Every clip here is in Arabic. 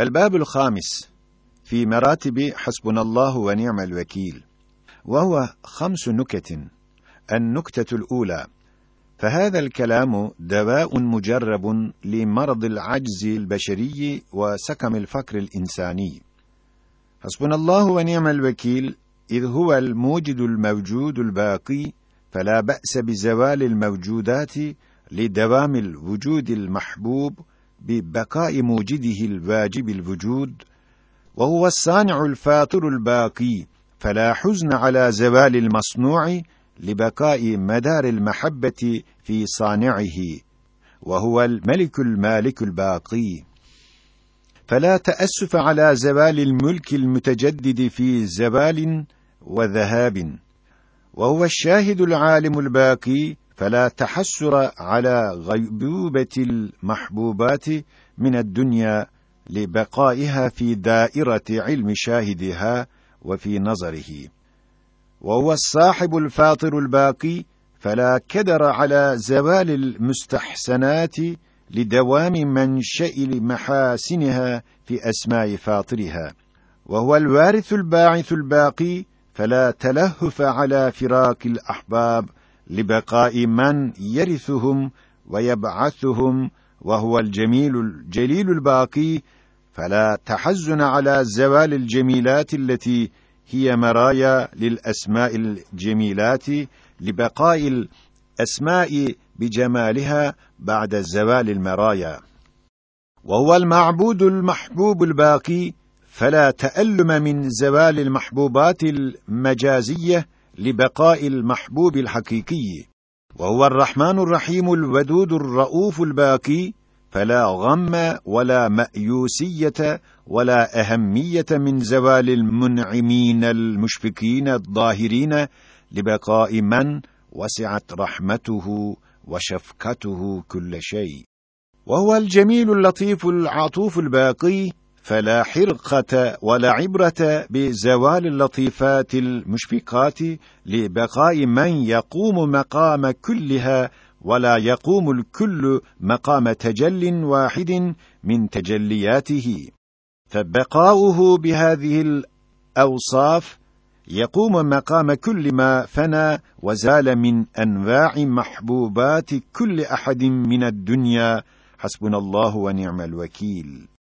الباب الخامس في مراتب حسبنا الله ونعم الوكيل وهو خمس نكت النكتة الأولى فهذا الكلام دواء مجرب لمرض العجز البشري وسكم الفقر الإنساني. حسبنا الله ونعم الوكيل إذ هو الموجد الموجود الباقي فلا بأس بزوال الموجودات لدوام الوجود المحبوب ببقاء موجده الواجب الوجود وهو الصانع الفاطر الباقي فلا حزن على زوال المصنوع لبقاء مدار المحبة في صانعه وهو الملك المالك الباقي. فلا تأسف على زوال الملك المتجدد في زوال وذهاب وهو الشاهد العالم الباقي فلا تحسر على غيبوبة المحبوبات من الدنيا لبقائها في دائرة علم شاهدها وفي نظره. وهو الصاحب الفاطر الباقي فلا كدر على زوال المستحسنات لدوام منشأ محاسنها في أسماء فاطرها. وهو الوارث الباعث الباقي فلا تلهف على فراق الأحباب لبقاء من يرثهم ويبعثهم وهو الجميل الجليل الباقي فلا تحزن على زوال الجميلات التي هي مرايا للأسماء الجميلات لبقاء الأسماء بجمالها بعد زوال المرايا. وهو المعبود المحبوب الباقي فلا تألم من زوال المحبوبات المجازية لبقاء المحبوب الحقيقي وهو الرحمن الرحيم الودود الرؤوف الباقي فلا غم ولا مأيوسية ولا أهمية من زوال المنعمين المشفقين الظاهرين لبقاء من وسعت رحمته وشفقته كل شيء. وهو الجميل اللطيف العطوف الباقي فلا حرقة ولا عبرة بزوال اللطيفات المشفقات لبقاء من يقوم مقام كلها ولا يقوم الكل مقام تجل واحد من تجلياته. فبقاؤه بهذه الأوصاف يقوم مقام كل ما فنى وزال من أنواع محبوبات كل أحد من الدنيا. حسبنا الله ونعم الوكيل.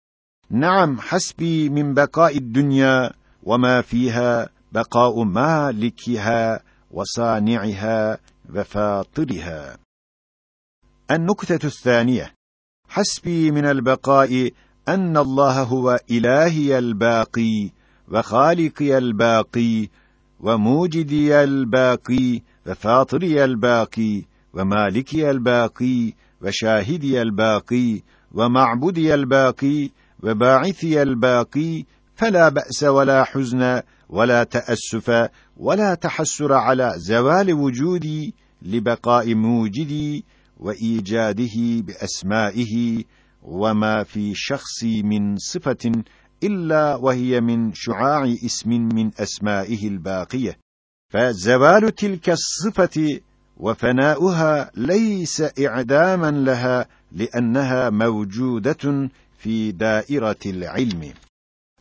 نعم حسبي من بقاء الدنيا وما فيها بقاء مالكها وصانعها وفاطرها. النكتة الثانية حسبي من البقاء أن الله هو إلهي الباقي وخالقي الباقي وموجدي الباقي وفاطري الباقي ومالكي الباقي وشاهدي الباقي ومعبودي الباقي وباعثي الباقي فلا بأس ولا حزن ولا تأسف ولا تحسر على زوال وجودي لبقاء موجدي وإيجاده بأسمائه وما في شخصي من صفة إلا وهي من شعاع اسم من أسمائه الباقية. فزوال تلك الصفة وفناؤها ليس إعداما لها لأنها موجودة في دائرة العلم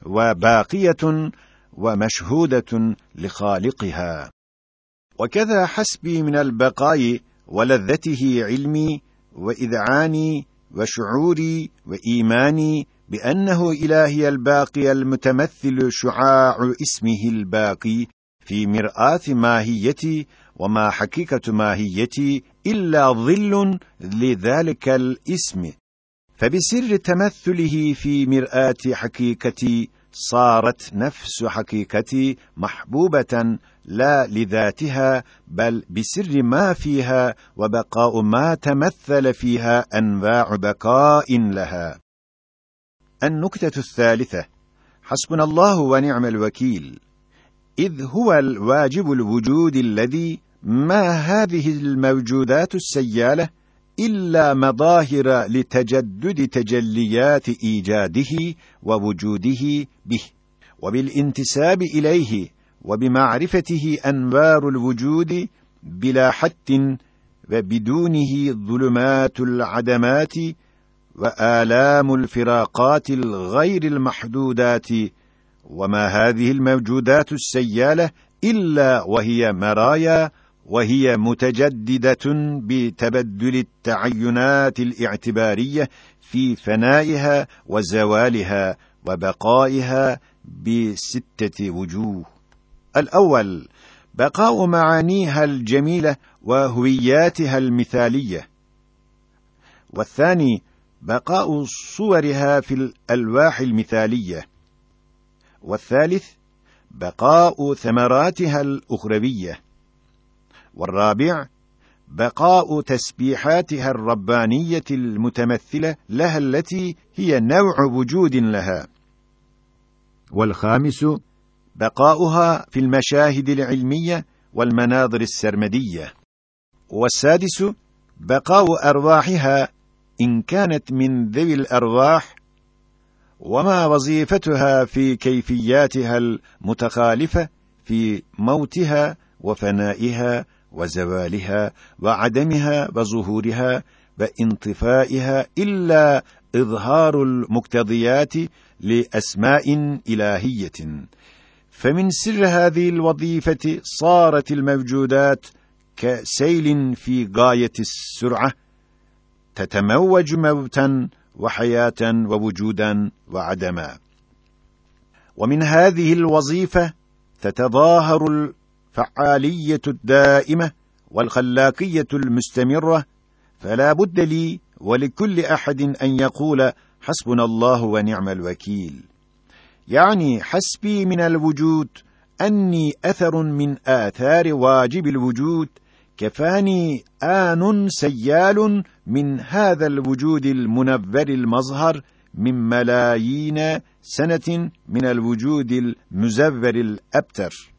وباقية ومشهودة لخالقها. وكذا حسبي من البقاء ولذته علمي وإذعاني وشعوري وإيماني بأنه إلهي الباقي المتمثل شعاع اسمه الباقي في مرآة ماهيتي وما حقيقة ماهيتي إلا ظل لذلك الاسم. فبسر تمثله في مرآة حقيقتي صارت نفس حقيقتي محبوبة لا لذاتها بل بسر ما فيها وبقاء ما تمثل فيها أنواع بقاء لها. النكتة الثالثة حسبنا الله ونعم الوكيل. إذ هو الواجب الوجود الذي ما هذه الموجودات السيالة؟ إلا مظاهر لتجدد تجليات إيجاده ووجوده به وبالانتساب إليه وبمعرفته أنوار الوجود بلا حد وبدونه ظلمات العدمات وآلام الفراقات الغير المحدودات. وما هذه الموجودات السيالة إلا وهي مرايا وهي متجددة بتبدل التعينات الاعتبارية في فنائها وزوالها وبقائها بستة وجوه. الأول بقاء معانيها الجميلة وهوياتها المثالية. والثاني بقاء صورها في الألواح المثالية. والثالث بقاء ثمراتها الأخروية. والرابع بقاء تسبيحاتها الربانية المتمثلة لها التي هي نوع وجود لها. والخامس بقاؤها في المشاهد العلمية والمناظر السرمدية. والسادس بقاء أرواحها إن كانت من ذوي الأرواح وما وظيفتها في كيفياتها المتخالفة في موتها وفنائها وزوالها وعدمها وظهورها وانطفائها إلا إظهار المقتضيات لأسماء إلهية. فمن سر هذه الوظيفة صارت الموجودات كسيل في غاية السرعة تتموج موتا وحياة ووجودا وعدما. ومن هذه الوظيفة تتظاهر الفعالية الدائمة والخلاقية المستمرة فلا بد لي ولكل أحد أن يقول حسبنا الله ونعم الوكيل. يعني حسبي من الوجود أني أثر من آثار واجب الوجود كفاني آن سيال من هذا الوجود المنبر المظهر من ملايين سنة من الوجود المزبر الأبتر.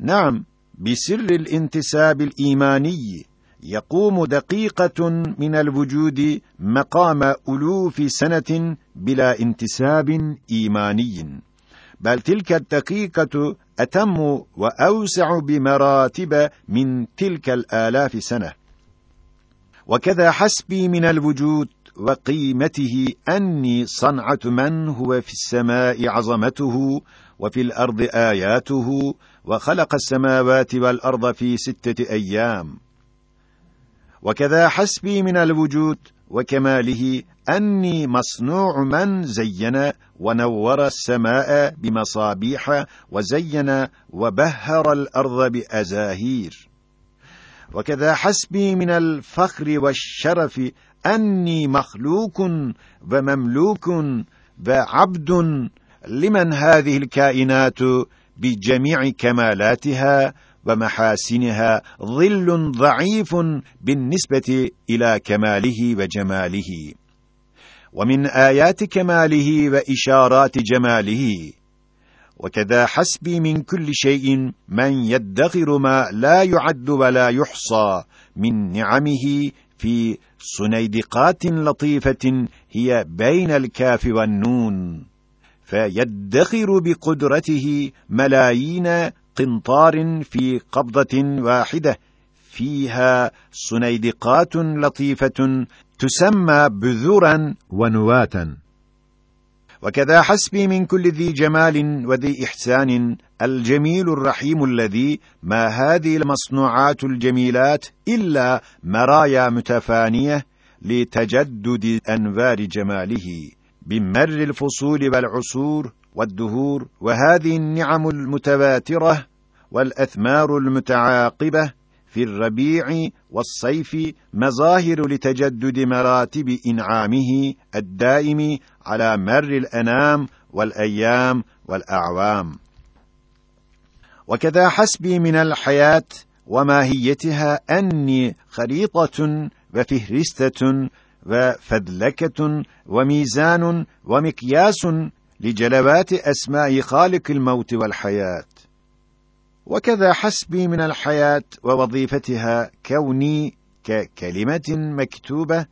نعم بسر الانتساب الإيماني يقوم دقيقة من الوجود مقام ألوف سنة بلا انتساب إيماني. بل تلك الدقيقة أتم وأوسع بمراتب من تلك الآلاف سنة. وكذا حسبي من الوجود وقيمته أني صنعة من هو في السماء عظمته وفي الأرض آياته وخلق السماوات والأرض في ستة أيام. وكذا حسبي من الوجود وكماله أني مصنوع من زين ونور السماء بمصابيح وزين وبهر الأرض بأزاهير. وكذا حسبي من الفخر والشرف أني مخلوق ومملوك وعبد لمن هذه الكائنات بجميع كمالاتها ومحاسنها ظل ضعيف بالنسبة إلى كماله وجماله. ومن آيات كماله وإشارات جماله. وكذا حسبي من كل شيء من يدخر ما لا يعد ولا يحصى من نعمه في صنيدقات لطيفة هي بين الكاف والنون. فيدخر بقدرته ملايين قنطار في قبضة واحدة. فيها صنيدقات لطيفة تسمى بذورا ونواتا. وكذا حسبي من كل ذي جمال وذي إحسان الجميل الرحيم الذي ما هذه المصنوعات الجميلات إلا مرايا متفانية لتجدد أنوار جماله. بمر الفصول والعصور والدهور وهذه النعم المتواترة والأثمار المتعاقبة في الربيع والصيف مظاهر لتجدد مراتب إنعامه الدائم على مر الأنام والأيام والأعوام. وكذا حسبي من الحياة وماهيتها أني خريطة وفهرستة وفذلكة وميزان ومكياس لجلبات أسماء خالق الموت والحياة. وكذا حسبي من الحياة ووظيفتها كوني ككلمة مكتوبة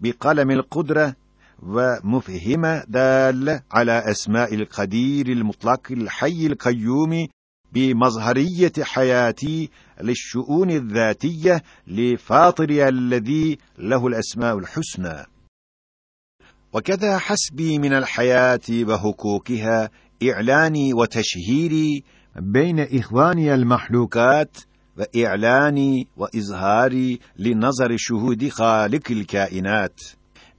بقلم القدرة ومفهمة دالة على أسماء القدير المطلق الحي القيوم بمظهرية حياتي للشؤون الذاتية لفاطري الذي له الأسماء الحسنى. وكذا حسبي من الحياة وحقوقها إعلاني وتشهيري بين إخواني المحلوكات وإعلاني وإظهاري لنظر شهود خالق الكائنات.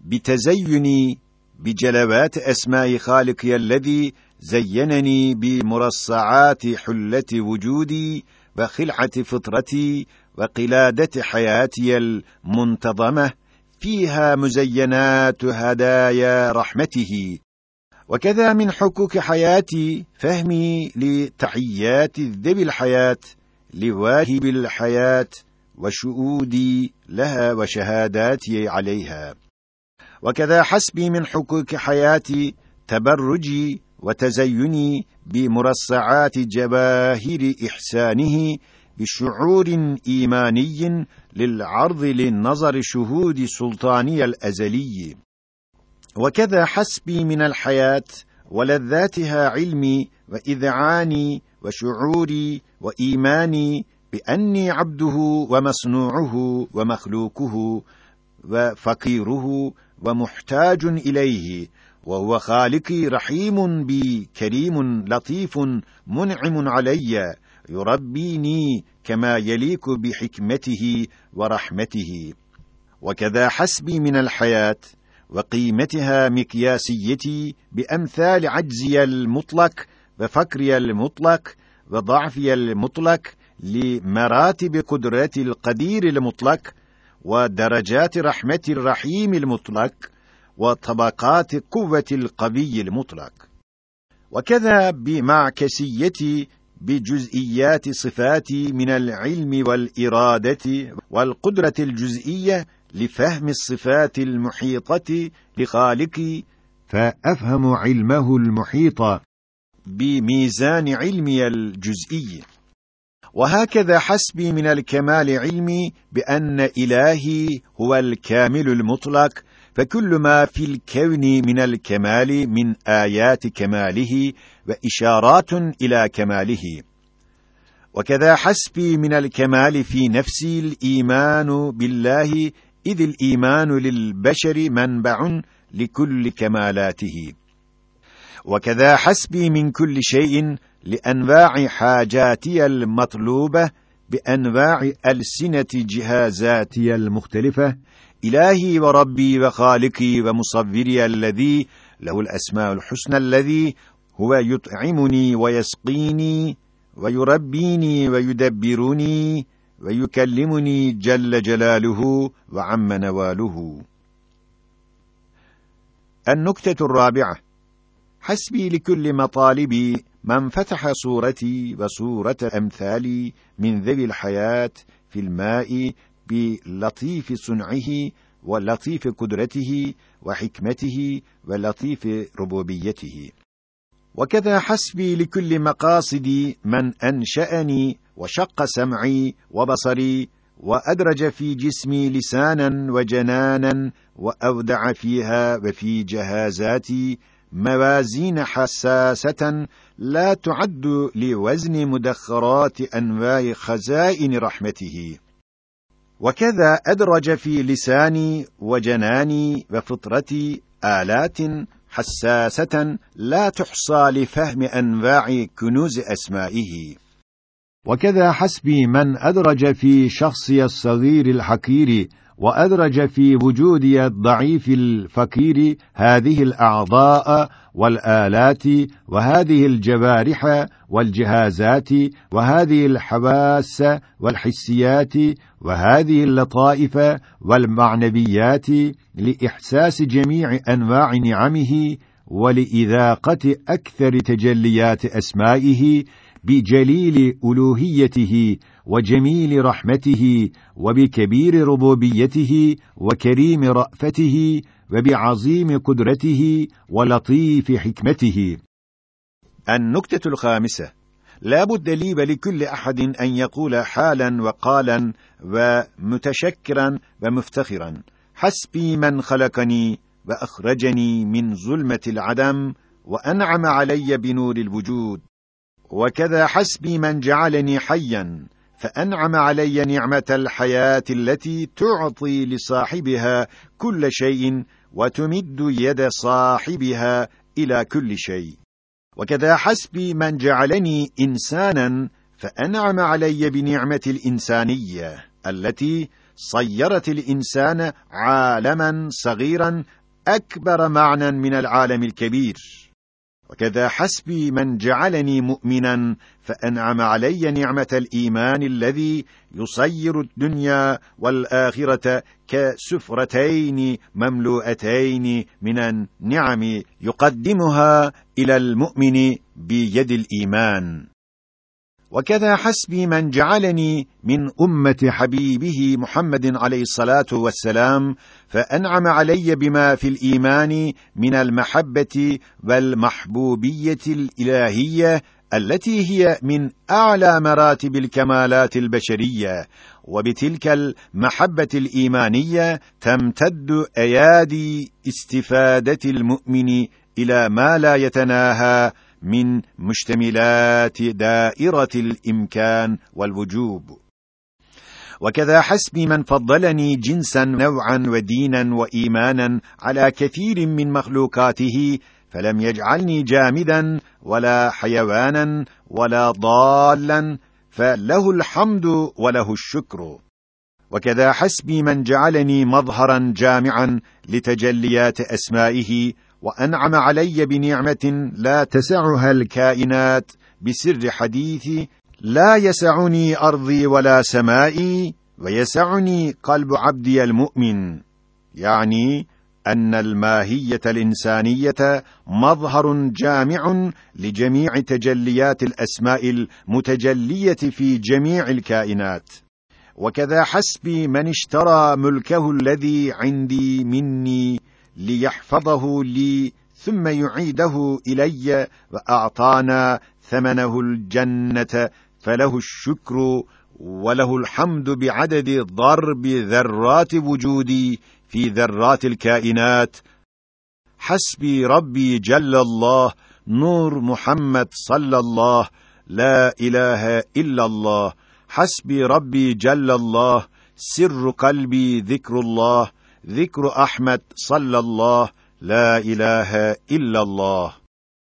بتزيني بجلبات أسماء خالقي الذي زينني بمرصعات حلة وجودي وخلعة فطرتي وقلادة حياتي المنتظمة فيها مزينات هدايا رحمته. وكذا من حقوق حياتي فهمي لتحيات ذوي الحياة لواهب الحياة وشؤودي لها وشهاداتي عليها. وكذا حسبي من حقوق حياتي تبرجي وتزيني بمرصعات جواهر إحسانه بشعور إيماني للعرض للنظر شهود سلطاني الأزلي. وكذا حسبي من الحياة ولذاتها علمي وإذعاني وشعوري وإيماني بأني عبده ومصنوعه ومخلوقه وفقيره ومحتاج إليه وهو خالقي رحيم بي كريم لطيف منعم علي. يربيني كما يليق بحكمته ورحمته. وكذا حسبي من الحياة وقيمتها مكياسيتي بأمثال عجزي المطلق وفكري المطلق وضعفي المطلق لمراتب قدرة القدير المطلق ودرجات رحمة الرحيم المطلق. وطبقات قوة القوي المطلق. وكذا بمعكسيتي بجزئيات صفاتي من العلم والإرادة والقدرة الجزئية لفهم الصفات المحيطة لخالقي فأفهم علمه المحيط بميزان علمي الجزئي. وهكذا حسبي من الكمال علمي بأن إلهي هو الكامل المطلق فكل ما في الكون من الكمال من آيات كماله وإشارات إلى كماله. وكذا حسبي من الكمال في نفسي الإيمان بالله إذ الإيمان للبشر منبع لكل كمالاته. وكذا حسبي من كل شيء لأنواع حاجاتي المطلوبة بأنواع ألسنة جهازاتي المختلفة إلهي وربي وخالقي ومصوري الذي له الأسماء الحسنى الذي هو يطعمني ويسقيني ويربيني ويدبرني ويكلمني جل جلاله وعم نواله. النكتة الرابعة. حسبي لكل مطالبي من فتح صورتي وصورة أمثالي من ذوي الحياة في الماء بلطيف صنعه ولطيف قدرته وحكمته ولطيف ربوبيته. وكذا حسبي لكل مقاصدي من أنشأني وشق سمعي وبصري وأدرج في جسمي لسانا وجنانا وأودع فيها وفي جهازاتي موازين حساسة لا تعد لوزن مدخرات أنواع خزائن رحمته. وكذا أدرج في لساني وجناني وفطرتي آلات حساسة لا تحصى لفهم أنواع كنوز أسمائه. وكذا حسبي من أدرج في شخصي الصغير الحقير وأدرج في وجودي الضعيف الفقير هذه الأعضاء والآلات وهذه الجوارح والجهازات وهذه الحواس والحسيات وهذه اللطائف والمعنويات لإحساس جميع أنواع نعمه ولإذاقة أكثر تجليات أسمائه بجليل ألوهيته وجميل رحمته وبكبير ربوبيته وكريم رأفته وبعظيم قدرته ولطيف حكمته. النكتة الخامسة لا بد لي ولكل أحد أن يقول حالا وقالا ومتشكرا ومفتخرا. حسبي من خلقني وأخرجني من ظلمة العدم وأنعم علي بنور الوجود. وكذا حسبي من جعلني حيا فأنعم علي نعمة الحياة التي تعطي لصاحبها كل شيء وتمد يد صاحبها إلى كل شيء. وكذا حسبي من جعلني إنسانا فأنعم علي بنعمة الإنسانية التي صيرت الإنسان عالما صغيرا أكبر معنى من العالم الكبير. وكذا حسبي من جعلني مؤمنا فأنعم علي نعمة الإيمان الذي يصير الدنيا والآخرة كسفرتين مملوءتين من النعم يقدمها إلى المؤمن بيد الإيمان. وكذا حسبي من جعلني من أمة حبيبه محمد عليه الصلاة والسلام فأنعم علي بما في الإيمان من المحبة والمحبوبية الإلهية التي هي من أعلى مراتب الكمالات البشرية. وبتلك المحبة الإيمانية تمتد أيادي استفادة المؤمن إلى ما لا يتناهى من مشتملات دائرة الإمكان والوجوب. وكذا حسبي من فضلني جنسا نوعا ودينا وإيمانا على كثير من مخلوقاته فلم يجعلني جامدا ولا حيوانا ولا ضالا فله الحمد وله الشكر. وكذا حسبي من جعلني مظهرا جامعا لتجليات أسمائه وأنعم علي بنعمة لا تسعها الكائنات بسر حديثي لا يسعني أرضي ولا سمائي ويسعني قلب عبدي المؤمن. يعني أن الماهية الإنسانية مظهر جامع لجميع تجليات الأسماء المتجلية في جميع الكائنات. وكذا حسبي من اشترى ملكه الذي عندي مني ليحفظه لي ثم يعيده إلي وأعطانا ثمنه الجنة فله الشكر وله الحمد بعدد ضرب ذرات وجودي في ذرات الكائنات. حسبي ربي جل الله نور محمد صلى الله لا إله إلا الله. حسبي ربي جل الله سر قلبي ذكر الله. ذكر أحمد صلى الله لا إله إلا الله.